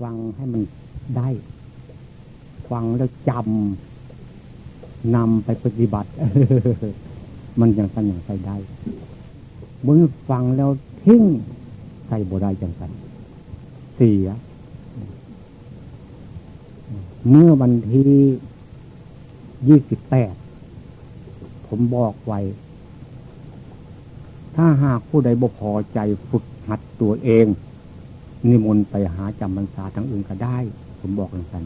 ฟังให้มันได้ ฟังแล้วจำนำไปปฏิบัติ มันยังสันอย่างใส่ได้เมึงฟังแล้วทิ้งใส่บ่ได้จังสันเสีย เมื่อวันที่ยี่สิบแปดผมบอกไว้ ถ้าหากผู้ใดบ่พอใจฝึกหัดตัวเอง นิมนต์ไปหาจำพรรษาทั้งอื่นก็ได้ ผมบอกกันกัน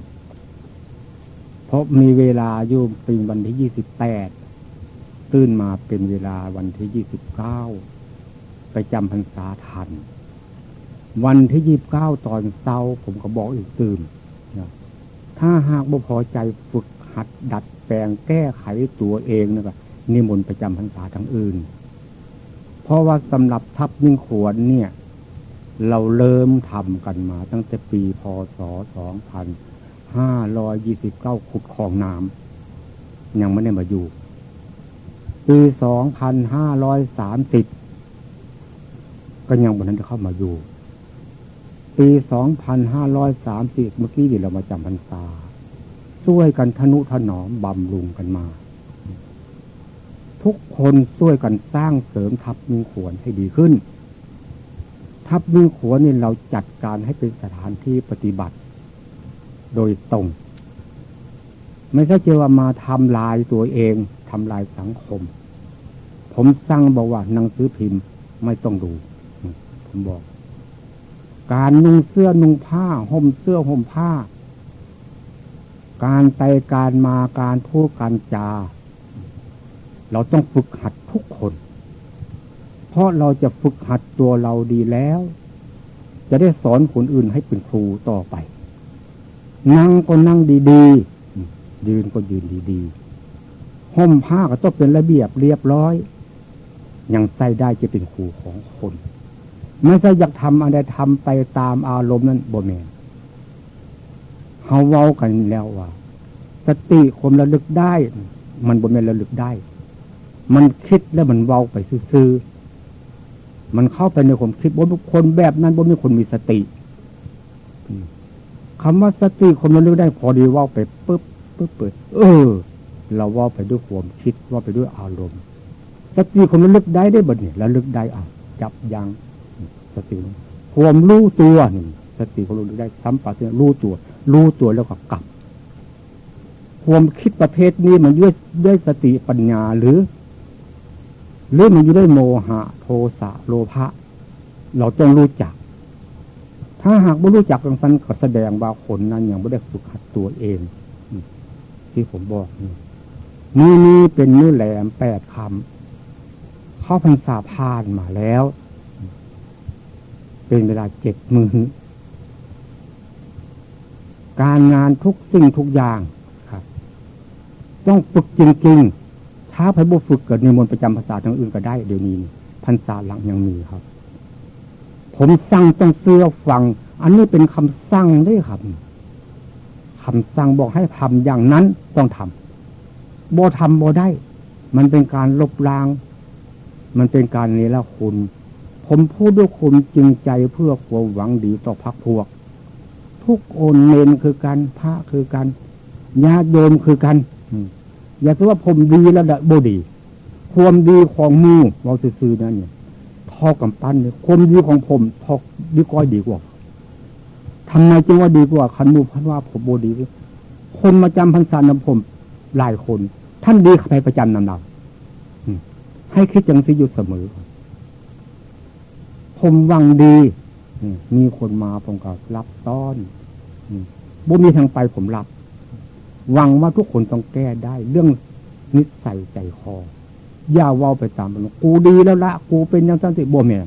เพราะมีเวลาอยู่เป็นวันที่ยี่สิบแปดตื่นมาเป็นเวลาวันที่ยี่สิบเก้าไปจำพรรษาทัน วันที่ยี่บเก้าตอนเช้าผมก็บอกอีกตื่นนะถ้าหากบ่พอใจฝึกหัดดัดแปลงแก้ไขตัวเองนะครับนิมนต์ไปจำพรรษาทั้งอื่น เพราะว่าสำหรับทัพยิ่งขวนเนี่ย เราเริ่มทำกันมา ตั้งแต่ปีพศสองพันห้าร้อยยี่สิบเก้าขุดคลองน้ำยังไม่ได้มาอยู่ ปีสองพันห้าร้อยสามสิบก็ยังวันนั้นจะเข้ามาอยู่ ปีสองพันห้าร้อยสามสิบเมื่อกี้เดี๋ยวเรามาจำพรรษาช่วยกันทนุถนอมบำรุงกันมา ทุกคนช่วยกันสร้างเสริมทัพมิงขวนให้ดีขึ้น ทัพมิงขวนนี่เราจัดการให้เป็นสถานที่ปฏิบัติ โดยตรง ไม่ใช่เจว่ามาทำลายตัวเองทำลายสังคม ผมสั่งบอกว่าหนังสือพิมพ์ไม่ต้องดู ผมบอก การนุ่งเสื้อนุ่งผ้าห่มเสื้อห่มผ้า การไปการมาการพูดการจา เราต้องฝึกหัดทุกคน เพราะเราจะฝึกหัดตัวเราดีแล้ว จะได้สอนคนอื่นให้เป็นครูต่อไป นั่งก็นั่งดีๆ ยืนก็ยืนดีๆห่มผ้าก็ต้องเป็นระเบียบเรียบร้อย ยังใส่ได้จะเป็นครูของคนไม่ใช่อยากทำอะไรทำไปตามอารมณ์นั้นบ่แมนเขาเว้ากันแล้วว่า สติความระลึกได้ มันบนเมนระลึกได้ มันคิดแล้วมันเว้าไปซื่อ มันเข้าไปในความคิดบนคนแบบนั้นบนมีคนมีสติคำว่าสติคนระลึกได้พอดีว่าไปปุ๊บปุ๊บเปิดเออ เราว่าไปด้วยความคิดว่าไปด้วยอารมณ์ สติคนระลึกได้ได้บดเนี่ยระลึกได้อะจับยังสติความรู้ตัวนี่สติคนระลึกได้สัมปชัญญะรู้ตัว รู้ตัวแล้วก็กลับ ความคิดประเภทนี้มันด้วยด้วยสติปัญญาหรือ หรือมันอยู่ด้วยโมหะ โทสะโลภะเราต้องรู้จัก ถ้าหากไม่รู้จักกังสันก็แสดงว่าคนนั้นยังไม่ได้ฝึกหัดตัวเองที่ผมบอกนี่นี่เป็นนื้อแหลมแปดคำเข้าพรรษาพานมาแล้ว เป็นเวลาเจ็ดมือการงานทุกสิ่งทุกอย่างครับ ต้องฝึกจริงๆ ถ้าพระบุฝึกเกิดในมนประจำภาษาทางอื่นก็ได้เดี๋ยวนี้พันษาหลังยังมีครับ ผมสั่งต้องเสื้อฟัง อันนี้เป็นคำสั่งได้ครับคำสั่งบอกให้ทำอย่างนั้นต้องทำบ่ทำบ่ได้ มันเป็นการลบล้าง มันเป็นการเนรคุณ ผมพูดด้วยคุณจริงใจเพื่อความหวังดีต่อพักพวก ทุกโอนเนนคือกันพระคือกันญาติโยมคือกัน อย่าคิดว่าผมดีแล้วดะบดีความดีของมูเราซื้อนั่นเนี่ยทอกับปั้นเนี่ยความดีของผมทอดีก้อยดีกว่าทำไมจึงว่าดีกว่าคันมูพันว่าผมโบดี คนมาจำพรรษานำผมหลายคน ท่านดีใครประจำนำเราให้คิดจังสิอยู่เสมอ ผมวังดีมีคนมาผมก็รับต้อนบุมีทางไปผมรับ หวังว่าทุกคนต้องแก้ได้ เรื่องนิสัยใจคอ อย่าว่าไปตามมันกูดีแล้วละ กูเป็นยังสั้นสิบ่แมน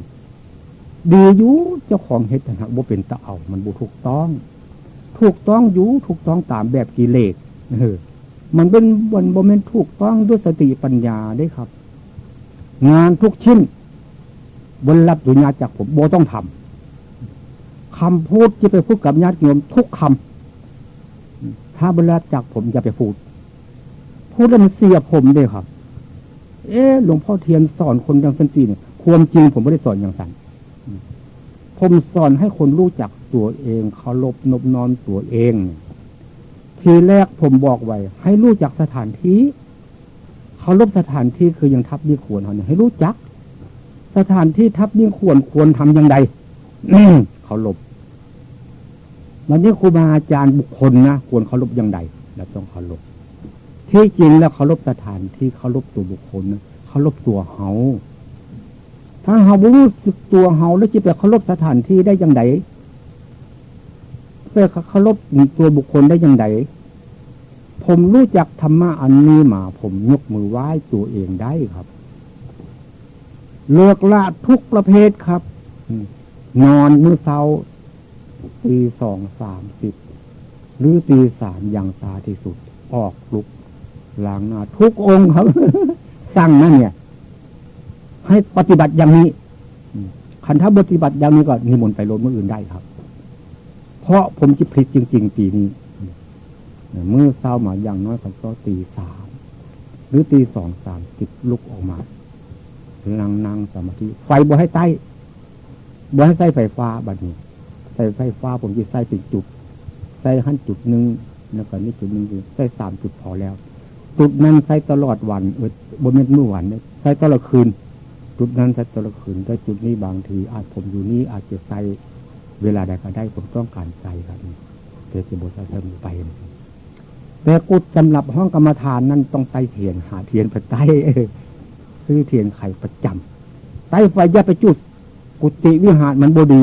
ดีอยู่เจ้าของเฮ็ดนะบ่เป็นตะเอา มันบุถูกต้อง ถูกต้องอยู่ถูกต้องตามแบบกิเลสเออมันเป็นบนบ่แมนถูกต้องด้วยสติปัญญาได้ครับ งานทุกชิ้นบนรับดุญญาจากผมโบต้องทำคำพูดที่ไปพูดกับญาติโยมทุกคำ ถ้าบรรลจากผมจะไปพูด พูดแล้วมันเสียผมเลยครับ เอ๊หลวงพ่อเทียนสอนคนอย่างสันติเนี่ยความจริงผมไม่ได้สอนอย่างสันผมสอนให้คนรู้จักตัวเองเคารพนบนอนตัวเอง ทีแรกผมบอกไว้ ให้รู้จักสถานที่เคารพสถานที่คือยังทับยิ่งควรเขาเนี่ยให้รู้จัก สถานที่ทับยิ่งควรควรทำอย่างไรเคารพ มันนี่ครูบาอาจารย์บุคคลนะควรเคารพอย่างไรเราต้องเคารพที่จริงแล้วเคารพสถานที่เคารพตัวบุคคลนะเคารพตัวเฮาถ้าเฮารู้สึกตัวเฮาแล้วจะไปเคารพสถานที่ได้อย่างไรไปเคารพตัวบุคคลได้อย่างไรผมรู้จักธรรมะอันนี้มา ผมยกมือไหว้ตัวเองได้ครับ เลือกละทุกประเภทครับ นอนมือเช้า ตีสองสามสิบหรือตีสามอย่างตาที่สุด ออกลุกล้างหน้าทุกองค์ครับสั่งนั่นเนี่ย ให้ปฏิบัติอย่างนี้คันถ้าปฏิบัติอย่างนี้ก็นิมนต์ไปลดมืออื่นได้ครับ เพราะผมจะพลิกจริง ๆ ปีนี้เมื่อเศร้ามาอย่างน้อยก็ตีสามหรือตีสองสามสิบลุกออกมานั่งนั่งสมาธิไฟบ่ให้ใต้บ่ให้ใส่ไฟฟ้าบัดนี้ ใส่ไฟฟ้าผมจะใส่เป็นจุด ใส่ขั้นจุดหนึ่งแล้วก็นี่จุดหนึ่งใส่สามจุดพอแล้ว จุดนั้นใส่ตลอดวันเออบนเม็ดเมื่อวันเนี่ยใส่ตลอดคืน จุดนั้นใส่ตลอดคืนแต่จุดนี้บางทีอาจผมอยู่นี่อาจจะใส่เวลาใดก็ได้ผมต้องการใส่ครับเดี๋ยวจะบทใส่ไปแต่กุดสำหรับห้องกรรมฐานนั้นต้องไต่เทียนหาเทียนไปไต่ซื้อเทียนไข่ประจำไต่ไฟย่าไปจุด กุฏิวิหารมันบดี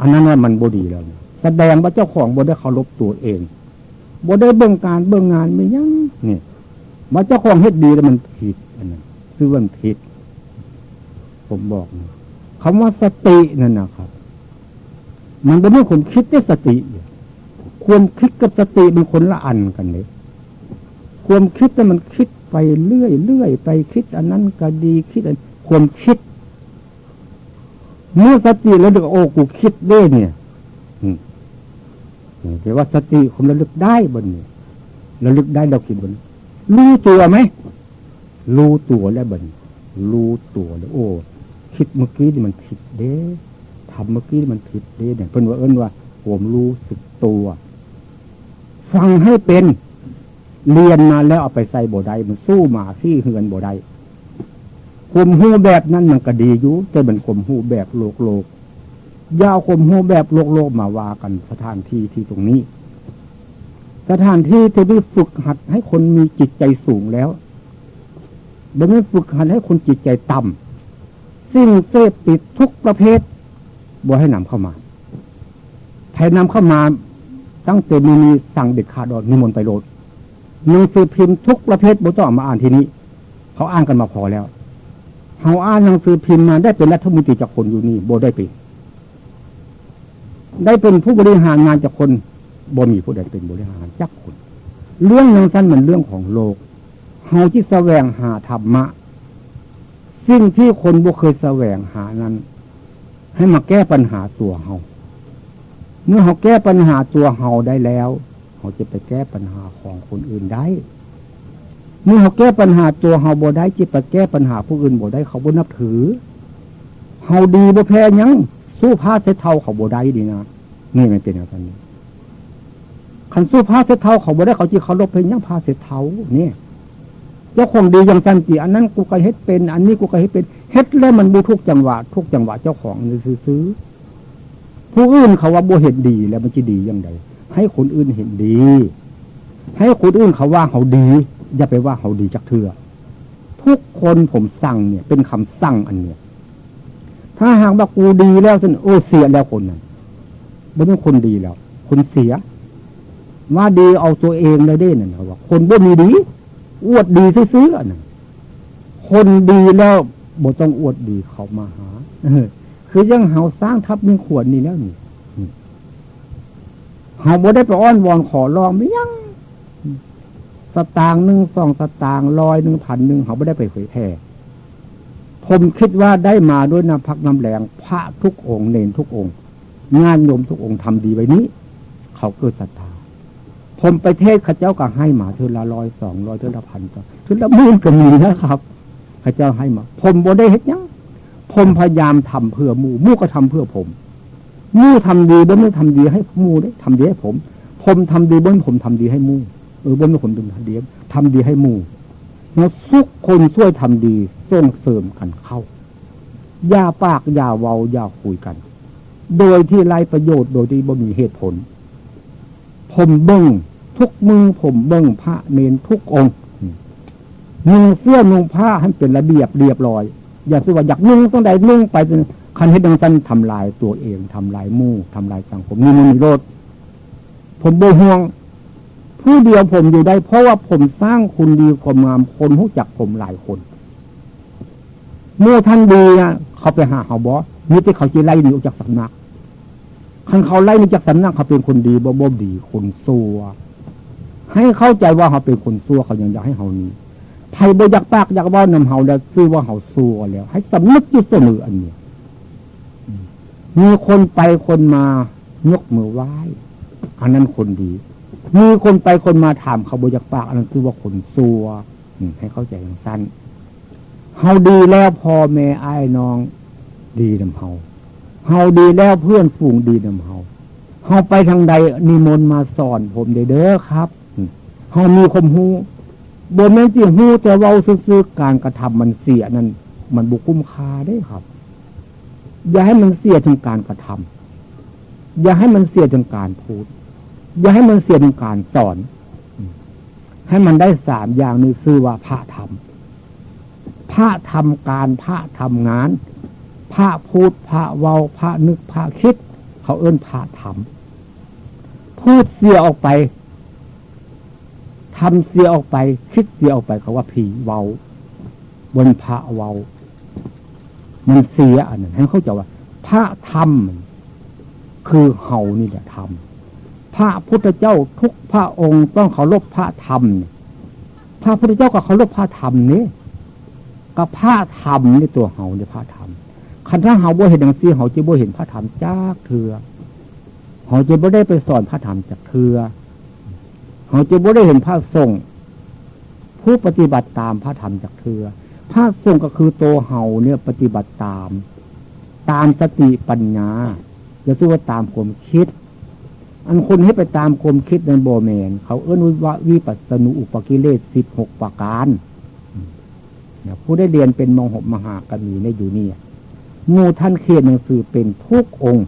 อันนั้นว่ามันบดีแล้วแสดงว่าเจ้าของบได้เคารพตัวเองบได้เบื้องการเบื้องงานไม่ยังนี่ว่าเจ้าของเฮ็ดดีแล้วมันผิดอันนั้นคือว่าผิด ผมบอกคำว่าสตินั่นนะครับ มันเป็นเรื่องผมคิดได้สติความคิดกับสติเป็นคนละอันกันเลยความคิดแต่มันคิดไปเรื่อยเรื่อยไปคิด อันนั้นก็ดีคิดอันความคิด เมื่อสติแล้วเด็กโอ้กูคิดด้เนี่ยแต่ว่าสติผมระลึกได้บนนี้ระลึกได้เราคิดบนรู้ตัวไหมรู้ตัวแล้วบนรู้ตัวแล้วโอ้ คิดเมื่อกี้นี่มันผิดเด้ทำเมื่อกี้มันผิดเด้เนี่ยเป็นว่าเอิ้นว่าผมรู้สึกตัว ฟังให้เป็น เรียนมาแล้วเอาไปใส่โบได้มันสู้มาที่เฮือนโบได้ คมหูแบบนั้นมันก็ดีอยู่แต่เป็นคมหูแบบโลกโลกยาวคมหูแบบโลกโลกมาว่ากันสถานที่ที่ตรงนี้ สถานที่ที่ได้ฝึกหัดให้คนมีจิตใจสูงแล้วบางทีฝึกหัดให้คนจิตใจต่ำสิ่งเสพติดทุกประเภทบ่ให้นำเข้ามาใครนำเข้ามาตั้งแต่มีมีสั่งเด็ดขาดออกนิมนต์ไปโลดหนังสือพิมพ์ทุกประเภทบุต้องมาอ่านทีนี้ เขาอ่านกันมาพอแล้ว เขาอ่านหนังสือพิมพ์มาได้เป็นรัฐมนตรีจากคนอยู่นี่โบได้เป็นได้เป็นผู้บริหารงานจากคนบ่มีผู้ใดเป็นบริหารจักคน เรื่องนั้นสั้นเหมือนเรื่องของโลกเฮาที่แสวงหาธรรมะสิ่งที่คนบ่เคยแสวงหานั้น ให้มาแก้ปัญหาตัวเฮาเมื่อเขาแก้ปัญหาตัวเฮาได้แล้วเขาจะไปแก้ปัญหาของคนอื่นได้ เมื่อเขาแก้ปัญหาตัวเฮาบ่ได้จะไปแก้ปัญหาผู้อื่นบ่ได้เขาบ่นับถือเฮาดีบ่แพ้ยังสู้ผ้าเสเท่าเขาบ่ได้ดีนะนี่ไม่เป็นอย่างนี้ขันสู้ผ้าเสเท่าเขาบ่ได้เขาจีเขาลบเพยังผ้าเสเท่าเนี่ยเจ้าของดีอย่างจันจีอันนั้นกูก็เฮ็ดเป็น อันนี้กูก็เฮ็ดเป็นเฮ็ดแล้วมันบูทุกจังหวะทุกจังหวะเจ้าของซื้อผู้อื่นเขาว่าบ่เห็นดีแล้วมันจะดียังไงให้คนอื่นเห็นดี ให้คนอื่นเขาว่าเขาดี อย่าไปว่าเขาดีจักเถือทุกคนผมสั่งเนี่ย เป็นคำสั่งอันเนี้ยถ้าหากว่ากูดีแล้วฉันโอ้เสียแล้วคนนั้นไม่ใช่คนดีแล้ว คนเสีย ว่าดีเอาตัวเองเลยได้นั่นเขาว่าคนบ่มีดี อวดดีซื้อๆนั่นคนดีแล้วบ่ต้องอวดดีเขามาหาคือยังเฮาสร้างทับมีขวดนี่แล้วนี่เฮาบ่ได้ไปอ้อนวอนขอร้องไม่ยัง สตางหนึ่งสองสตางลอยหนึ่งพันหนึ่งเขาไม่ได้ไปเผยแผ่ผมคิดว่าได้มาด้วยน้ำพักน้ำแรงพระทุกองค์เนนทุกองค์ งานโยมทุกองค์ทำดีไว้นี้ เขาเกิดศรัทธาผมไปเทศข้าเจ้าก็ให้มาเท่าละร้อยสองร้อยเท่าละพันก็เท่าละหมื่นก็มีนะครับข้าเจ้าให้มา ผมบ่ได้เห็นยังผมพยายามทำเพื่อมูมูก็ทำเพื่อผมมู่ทำดีบ่ไม่ทำดีให้มู่ได้ทำดีให้ผม ผมทำดีบ่ผมทำดีให้มู่ ออบ่ไม่ผมทำดีทำดีให้มู่แล้วทุกคนช่วยทำดีส่งเสริมกันเข้าอย่าปากอย่าเว้าอย่าคุยกัน โดยที่ไรประโยชน์โดยที่บ่มีเหตุผล ผมเบิ้งทุกมือผมเบิ้งพระเนนทุกองค์นุ่งเสื้อนุ่งผ้าให้เป็นระเบียบเรียบร้อย อย่าสิว่าอยากนุ่งต้องใดนุ่งไปคันให้ดังสั้นทำลายตัวเองทำลายมู่ทำลายสังคมนี่มันมีโรดผมโบห่วง ผู้เดียวผมอยู่ได้ เพราะว่าผมสร้างคุณดีความงามคนรู้จักผมหลายคนเมื่อท่านดีอะเขาไปหาเขาบอสมีแต่เขาจะไล่ดีออกจากสำนักคันเขาไล่มาจากสำนักเขาเป็นคนดีบ่บ่ดีคนซัวให้เข้าใจว่าเขาเป็นคนซัวเขายังอยากให้เขานี้ไผ่บ่อยากปากอยากว่านำเฮาแล้วซื้อว่าเขาซัวแล้ว ให้สำนึกอยู่เสมออันนี้มีคนไปคนมายกมือไหว้อันนั้นคนดี มีคนไปคนมาถามเขาบ่อยากปากอันนั้นคือว่าคนซัวให้เข้าใจสั้นเฮาดีแล้วพ่อแม่ไอ้น้องดีนำเฮาเฮาดีแล้วเพื่อนฝูงดีนำเฮาเฮาไปทางใดนิมนต์มาสอนผมเด้อครับเฮามีคมหูบนแม่จีหูแต่เว้าซื้อการกระทำมันเสียนั่นมันบุกุ้มคาได้ครับ อย่าให้มันเสียถึงการกระทำอย่าให้มันเสียถึงการพูด อย่าให้มันเสียงการสอน ให้มันได้สามอย่างนี้คือว่าพระธรรม พระทำการพระทำงาน พระพูดพระเว้าพระนึกพระคิด เขาเอื้นพระทำพูดเสียออกไปทำเสียออกไป คิดเสียออกไปเขาว่าผีเว้าบนพระเว้ามันเสียอันนั้นให้เขาจะว่า พระธรรม คือเฮานี่แหละธรรม พระพุทธเจ้าทุกพระองค์ต้องเคารพพระธรรม พระพุทธเจ้าก็เคารพพระธรรมนี่กับพระธรรมในตัวเฮาในพระธรรมคันถ้าเฮาบ่เห็นดังซี่เฮาจะบ่เห็นพระธรรมจากเถือเฮาจะบ่ได้ไปสอนพระธรรมจากเถือเฮาจะบ่ได้เห็นพระสงฆ์ผู้ปฏิบัติตามพระธรรมจากเถือพระสงฆ์ก็คือตัวเฮาเนี่ยปฏิบัติตาม ตามสติปัญญาจะสู้ว่าตามความคิด อันคนให้ไปตามความคิดในโบแมน เขาเอื้อนว่าวิปัสสนุอุปกิเลสสิบหกประการผู้ได้เรียนเป็นมงหกมหากมีในอยู่นี่มูท่านเขียนหนังสือเป็นทุกองค์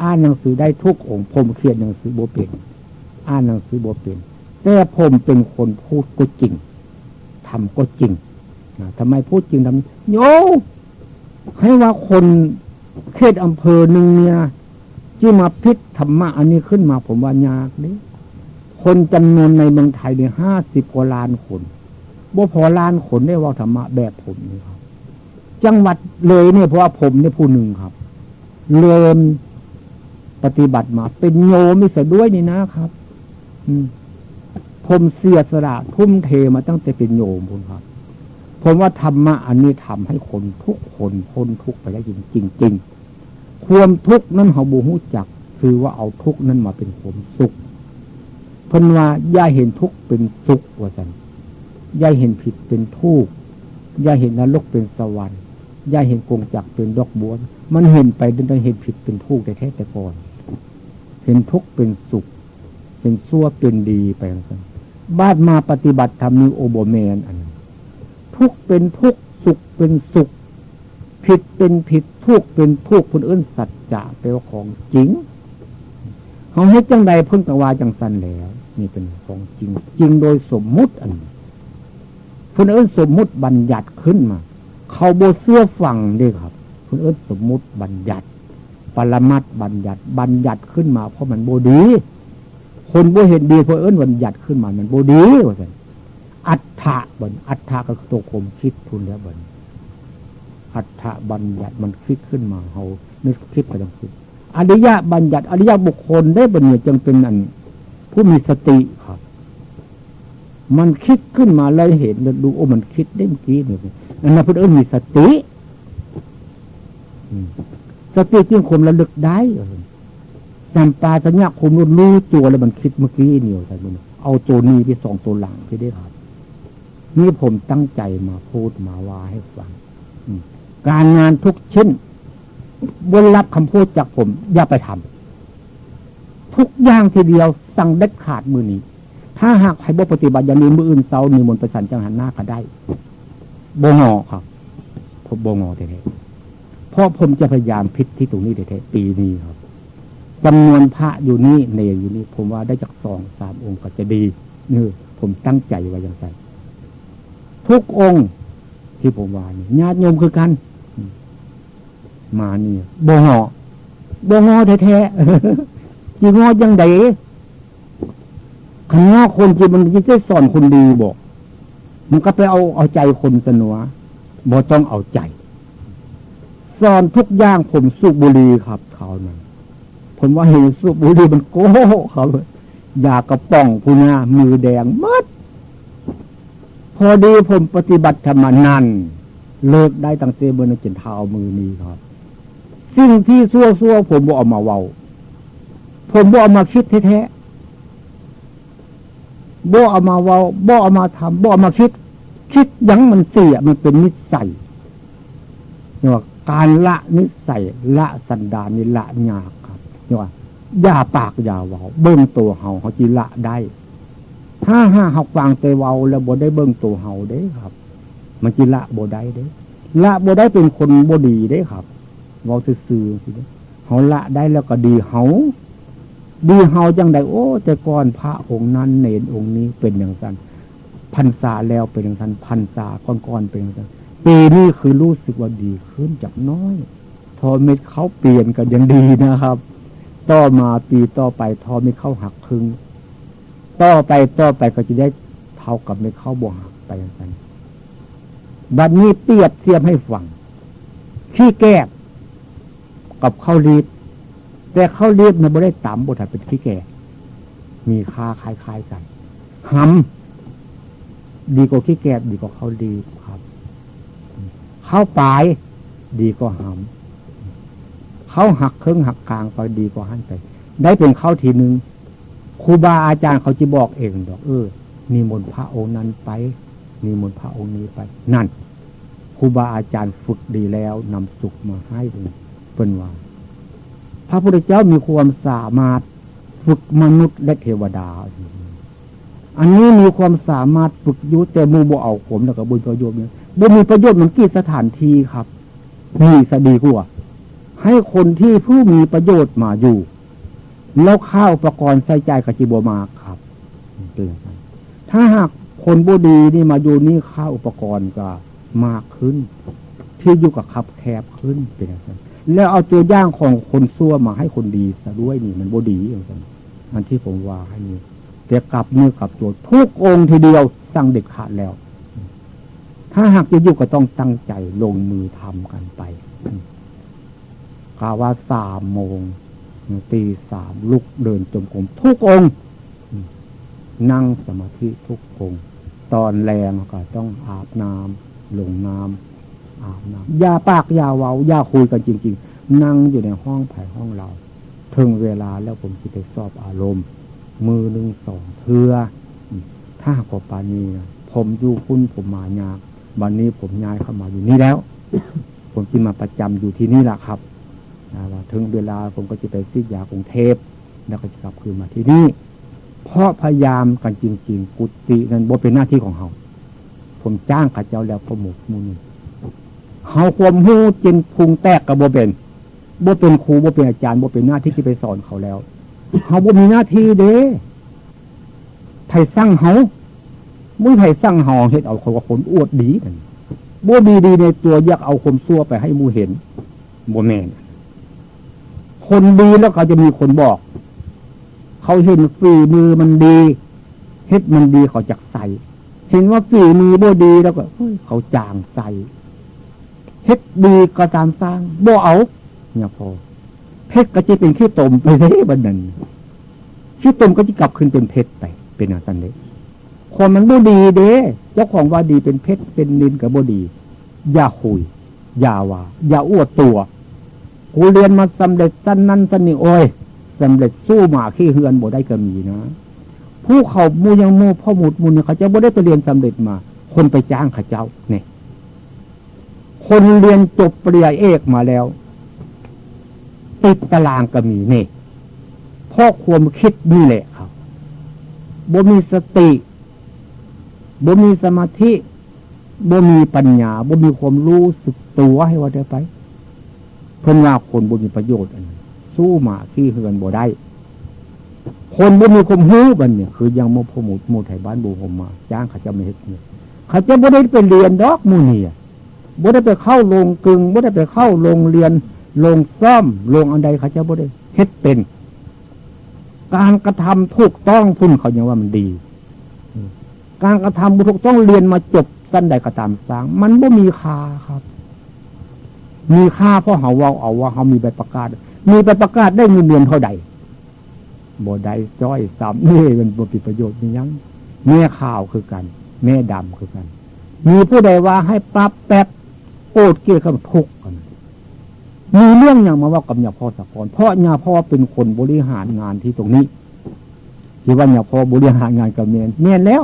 อ่านหนังสือได้ทุกองค์ ผมเขียนหนังสือโบเป็น อ่านหนังสือโบเป็น แต่ผมเป็นคนพูดก็จริงทำก็จริงทำไมพูดจริงทำโยให้ว่าคนเขตอำเภอหนึ่งเนี่ย ที่มาพิษธรรมะอันนี้ขึ้นมาผมว่ายากเลยคนจำนวนในเมืองไทยเนี่ยห้าสิบกว่าล้านคนบ่พอล้านขนได้ว่าธรรมะแบบผมนี่ครับ จังหวัดเลยเนี่ยเพราะว่าผมเนี่ยผู้หนึ่งครับ เริ่มปฏิบัติมา เป็นโยมิสด้วยนี่นะครับ อืมผมเสียสละทุ่มเทมาตั้งแต่เป็นโยมผมครับ ผมว่าธรรมะอันนี้ทำให้คนทุกคนพ้นทุกไปได้จริงจริง ความทุกข์นั้นเขาบูฮู้จัก คือว่าเอาทุกข์นั้นมาเป็นความสุขเพิ่นว่าย่าเห็นทุกข์เป็นสุขว่าสันย่าเห็นผิดเป็นทุกข์ย่าเห็นนรกเป็นสวรรค์ย่าเห็นกงจักเป็นดอกบัวมันเห็นไปจนเห็นผิดเป็นทุกข์แต่แท้แต่ก่อนเห็นทุกข์เป็นสุขเห็นซั่วเป็นดีไปกันบ้านมาปฏิบัติธรรมมีโอโบแมนอัน ทุกเป็นทุกสุขเป็นสุข ผิดเป็นผิดทุกเป็นทุกคนอื่นสัจจะเป็นของจริงเขาให้จังใดพึ่งตะวาจังสันแล้ว นี่เป็นของจริง จริงโดยสมมุติอันคนอื่นสมมุติบัญญัติขึ้นมา เขาโบเสื้อฝั่งด้วยครับคนอื่นสมมุติบัญญัติปรมัดบัญญัติบัญญัติขึ้นมา เพราะมันโบดี คนโบเห็นดีเพราะเอิญบัญญัติขึ้นมา มันโบดีว่าสันอัฏฐะบนอัฏฐะก็ตัวคมคิดทุนแล้วบน อัฏฐะบัญญัติมันคิดขึ้นมาเขานึกคิดไปต้องคิดอริยะบัญญัติ อริยะบุคคลได้บัญญัติจึงเป็นอัน ผู้มีสติครับ มันคิดขึ้นมาเลยเห็นดูโอ้มันคิดได้เมื่อกี้เนี่ยอันนั้นพุทธเอิญมีสติสติจึงคมระลึกได้จำปาสัญญาคมรู้ตัวแล้วมันคิดเมื่อกี้เนี่ยแต่มันเอาตัวนี้ไปสองตัวหลังที่ได้ครับนี่ผมตั้งใจมาพูดมาว่าให้ฟัง การงานทุกชิ้นบนรับคำพูดจากผม อย่าไปทำทุกอย่างทีเดียวสั่งเด็ดขาดมือนี้ ถ้าหากให้บปฏิบัติอย่างนี้มืออื่นเซามีมนประสันจังหันหน้าก็ได้บงอครับ ผมบงอเท่ๆเพราะผมจะพยายามพิษที่ตรงนี้เท่ๆปีนี้ครับจำนวนพระอยู่นี่เนยอยู่นี่ผมว่าได้จากสองสามองค์ก็จะดีนี่ผมตั้งใจไว้อย่างไรทุกองค์ที่ผมว่านี่ญาติโยมคือกัน มานี่บงอบงอแท้ๆจีงอยังไงขันงอคนจีมันจะสอนคนดีบอก มันก็ไปเอาเอาใจคนสนัวบ่ต้องเอาใจ สอนทุกอย่างผมสูบบุรีครับเขานั้นผมว่าเห็นสูบบุรีมันโก้เขาเลยยากระป๋องพูนามือแดงมัดพอดีผมปฏิบัติธรรมนันเลิกได้ตั้งแต่เบอร์จนเท้ามือนี้ครับ สิ่งที่ซั่วซัวผมบ่เอามาเว้า ผมบ่เอามาคิดแท้ๆบ่เอามาเว้าบ่เอามาทำบ่เอามาคิด คิดยังมันเสียมันเป็นนิสัยเนี่ยว่าการละนิสัยละสันดานนี่ละยากครับเนี่ยว่าอย่าปากอย่าเว้าเบิ้งตัวเฮาเขาจีละได้ ถ้าห้าหักฟังเตเว้าแล้วบ่ได้เบิ้งตัวเฮาเด้ครับ มันจีละบ่ได้เด้ละบ่ได้เป็นคนบ่ดีเด้ครับ เว้าซื่อๆเขาละได้แล้วก็ดีเฮาดีเฮาจังไดโอ้ แต่ก่อนพระองค์นั้นเนนองค์นี้เป็นอย่างนั้นพันษาแล้วเป็นอย่างนั้นพันษาก่อนๆเป็นอย่างนั้นปีนี้คือรู้สึกว่าดีขึ้นจากน้อยทอเม็ดเขาเปลี่ยนกันยังดีนะครับ ต่อมาปีต่อไปทอเม็ดเขาหักครึ่งต่อไปต่อไปก็จะได้เท่ากับเม็ดเขาบวหักไปอย่างนั้นบัดนี้เปรียบเทียบให้ฟังขี้แก้ กับข้าวรีบ แต่ข้าวรีบมันไม่ได้ต่ำบทัดเป็นขี้แก่ มีค่าคล้ายๆกันหำดีกว่าขี้แก่ดีกว่าข้าวรีบครับข้าวปลายดีกว่าหำเขาวหักเครื่องหักกลางไปดีกว่าหันไป ได้เป็นข้าวทีหนึ่งครูบาอาจารย์เขาจะบอกเองดอกเออมีมนพระองค์นั้นไปมีมนพระองค์นี้ไป นั่นครูบาอาจารย์ฝึกดีแล้วนำสุขมาให้เลย เป็นว่า พระพุทธเจ้ามีความสามารถฝึกมนุษย์และเทวดา อันนี้มีความสามารถฝึกยุแต่มูบเอาขมแล้วก็บุญประโยชน์เนี่ยบุญมีประโยชน์มันกี่สถานที่ครับนี่สดีกว่าให้คนที่ผู้มีประโยชน์มาอยู่ แล้วข้าวประกรณ์ใส่ใจกับจิบมาครับถ้าหากคนบุดีนี่มาอยู่นี่ข้าวอุปกรณ์ก็มากขึ้น ที่อยู่กับขับแคบขึ้นเป็นอย่างนั้น แล้วเอาตัวย่างของคนซั่วมาให้คนดีซะด้วยนี่มันบดีอย่างนั้นอันที่ผมว่าให้นี่เดี๋ยวกลับเนื้อกลับตัวทุกองค์ทีเดียวสั่งเด็ดขาดแล้ว ถ้าหากจะอยู่ก็ต้องตั้งใจลงมือทำกันไปกาว่าสามโมงตีสามลุกเดินจมกรมทุกองค์นั่งสมาธิทุกองค์ตอนแรงก็ต้องอาบน้ำลงน้ำ อาบน้ำยาปากยาเว้ายาคุยกันจริง ๆ นั่งอยู่ในห้องไผ่ห้องเราถึงเวลาแล้วผมจะไปสอบอารมณ์ มือหนึ่งสองเทือถ้าขอปานีนะผมอยู่คุ้นผมมายากวันนี้ผมย้ายเข้ามาอยู่นี่แล้ว ผมจิมาประจำอยู่ที่นี่แหละครับว่าถึงเวลาผมก็จะไปซีดยากรุงเทพแล้วก็จะกลับคืนมาที่นี่เพราะพยายามกันจริง ๆ กุฏินั้นบ่เป็นหน้าที่ของเขาผมจ้างข้าเจ้าแล้วประมุกมูนี่ เขาความหูจินพุงแตกกับบเป็นบ่เป็นครูบ่เป็นอาจารย์บ่เป็นหน้าที่ที่ไปสอนเขาแล้วเขาบ่มีหน้าที่เด้ไผ่สร้างเขามุ้ยไผ่สร้างหอเห็ดเอาคนว่าคนอวดดีกันบ่มีดีในตัวอยากเอาคนซั่วไปให้มูเห็นบ่แม่นคนดีแล้วเขาจะมีคนบอก เขาเห็นฝีมือมันดีเฮ็ดมันดีเขาจักใส่ เห็นว่าฝีมือบ่ดีแล้วก็เขาจางใส่ เฮ็ดดีก็ตามสร้างบ่เอาเนี่ยพอเพชรก็จะเป็นขี้ตมไปเลยบันนันขี้ตมก็จะกลับขึ้นเป็นเพชรไป เป็นอะไรเด้คนมันบ่ดีเด้เจ้าของว่าดีเป็นเพชรเป็นนินกับบ่ดี อย่าคุย อย่าว่า อย่าอวดตัว กูเรียนมาสำเร็จสั้นนั้นสั้นนี่โอ้ยสำเร็จสู้หมาขี้เฮือนบ่ได้ก็มีนะ ผู้เขามูยังมูพ่อหมุดมูเนี่ยเขาจะบ่ได้ไปเรียนสำเร็จมา คนไปจ้างข้าเจ้าเนี่ย คนเรียนจบปริญญาเอกมาแล้ว ติดตารางก็มีเนี่เพราะความคิดนี่แหละครับบ่มีสติบ่มีสมาธิบ่มีปัญญาบ่มีความรู้สึกตัวให้ว่าได้ไป เพื่อนว่าคนบ่มีประโยชน์อันสู้มาที่เฮือนบ่ได้ คนบ่มีความรู้บันเนี่ย คือยังโมพมูดมูไทยบ้านบูผมมา จ้างเขาจะไม่เห็นเนี่ยเขาจะบ่ได้ไปเรียนดอกมูเนี่ย บ่ได้ไปเข้าโรงกึงบ่ได้ไปเข้าโรงเรียนโรงซ่อมโรงอันใดเขาจะบ่ได้เฮ็ดเป็น การกระทำถูกต้องพุ่นเขาอย่างว่ามันดี การกระทำบุถูกต้องเรียนมาจบสั้นใดก็ตามสร้าง มันบ่มีค่าครับ มีค่าเพราะเขาว่าเอาว่าเขามีใบประกาศ มีใบประกาศได้เงินเดือนเท่าใดบ่ได้จ้อยสามนี่มันบ่ปิดประโยชน์มียังแม่ข่าวคือกัน แม่ดำคือกัน มีผู้ใดว่าให้ปรับแป๊บ โอดเกลี่ยวกับทุกกันมีเรื่องอย่างมาว่ากับยาพ่อสะพรเพราะยาพ่อเป็นคนบริหารงานที่ตรงนี้ที่ว่ายาพ่อบริหารงานกับเมียนเมียนแล้ว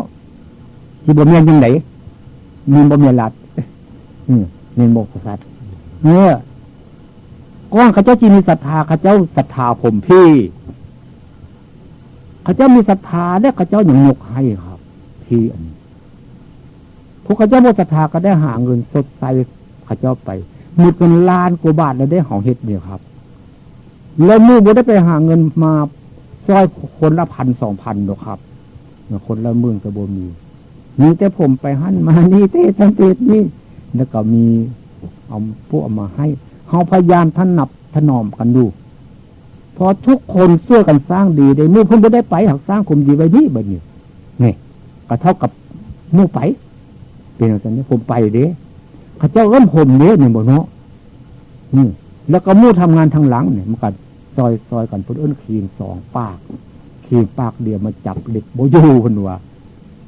ที่บ่เมียนยังไงมีบ่เมียนลัดเมียนบอกสัตว์เนี่ยก้อนข้าเจ้าจีมีศรัทธาข้าเจ้าศรัทธาผมพี่ข้าเจ้ามีศรัทธาและข้าเจ้าอย่างยกให้ครับ ที่อันพวกข้าเจ้าโมศรัทธาก็ได้หาเงินสดใส ขาเจ้าไปมืดเงินล้านกว่าบาทแล้วได้ของเฮ็ดเนี่ยครับ แล้วมือบ่ได้ไปหาเงินมาซอยคนละพันสองพันหรอกครับคนละหมื่นกระโบมีมีแต่ผมไปหั่นมานี่เตสังเตนี่แล้วก็มีเอาพวกมาให้เขาพยายามท่านนับถนอมกันดูพอทุกคนเสื้อกันสร้างดีได้มื่อผมไม่ได้ไปหักสร้างคุมดีไว้นี่แบบนี้นี่ก็เท่ากับมู่ไป เป็นอย่างนี้ผมไปเด้ ข้าเจ้าเริ่มผมเด้เนี่ยบ่เนาะนี่แล้วก็มู่ทำงานทางหลังเนี่ยมันก็ซอยซอยกันพุ่นเอิ้นขีมสองปากขีมปากเดียวมาจับเด็กโบยูคนว่า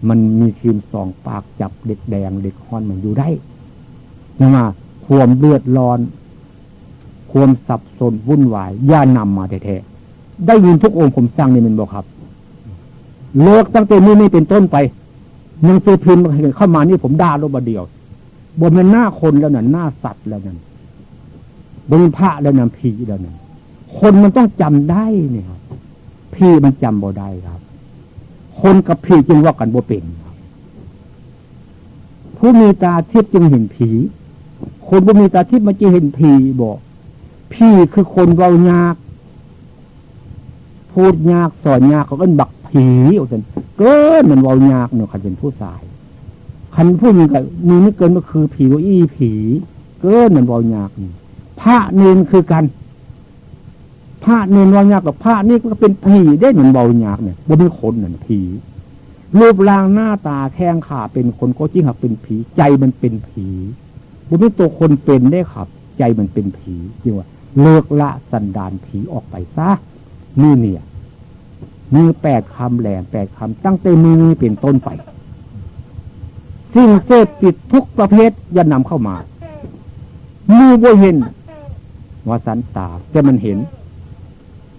มันมีขีมสองปากจับเด็กแดงเด็กฮอนมันอยู่ได้นี่มาความเลือดร้อน ความสับสนวุ่นวายย่านำมาแท้ๆได้ยินทุกองค์ผมสร้างนี่มันบอกครับ เลิกตั้งแต่นี้ไม่เป็นต้นไปยังเจอพิมพ์เข้ามานี่ผมด่าลบเดียว บนมันหน้าคนแล้วนั่นหน้าสัตว์แล้วนั่นบนพระแล้วนั่นผีแล้วนั่นคนมันต้องจำได้เนี่ยครับผีมันจำบ่ได้ครับ คนกับผีจึงว่ากันบ่เป็นผู้มีตาทิพย์จึงเห็นผี คนบ่มีตาทิพย์มันจะเห็นผีบอกพี่คือคนเว้ายาก พูดยากสอนยากเขาก็บักผีเอาสิเกินมันเว้ายากเนี่ยคันเป็นผู้ชาย คันผู้หญิงก็มีไม่เกินก็คือผีว่าอี้ผี เกินมันเว้ายากพระเนนคือกันพระเนนเว้ายากกับพระนี่ก็เป็นผีได้เหมือนเว้ายากเนี่ยบ่มีคนเนี่ยผีรูปร่างหน้าตาแข้งขาเป็นคนก็จริงหักเป็นผี ใจมันเป็นผีบ่มีตัวคนเป็นได้ครับ ใจมันเป็นผีจริงว่าเลิกละสันดานผีออกไปซะนี่เนี่ยมีแปดคำแหลมแปดคำตั้งแต่มือเป็นต้นไป สิ่งเสพติดทุกประเภทอย่านำเข้ามามือบ่เห็นว่าสันตาแต่มันเห็น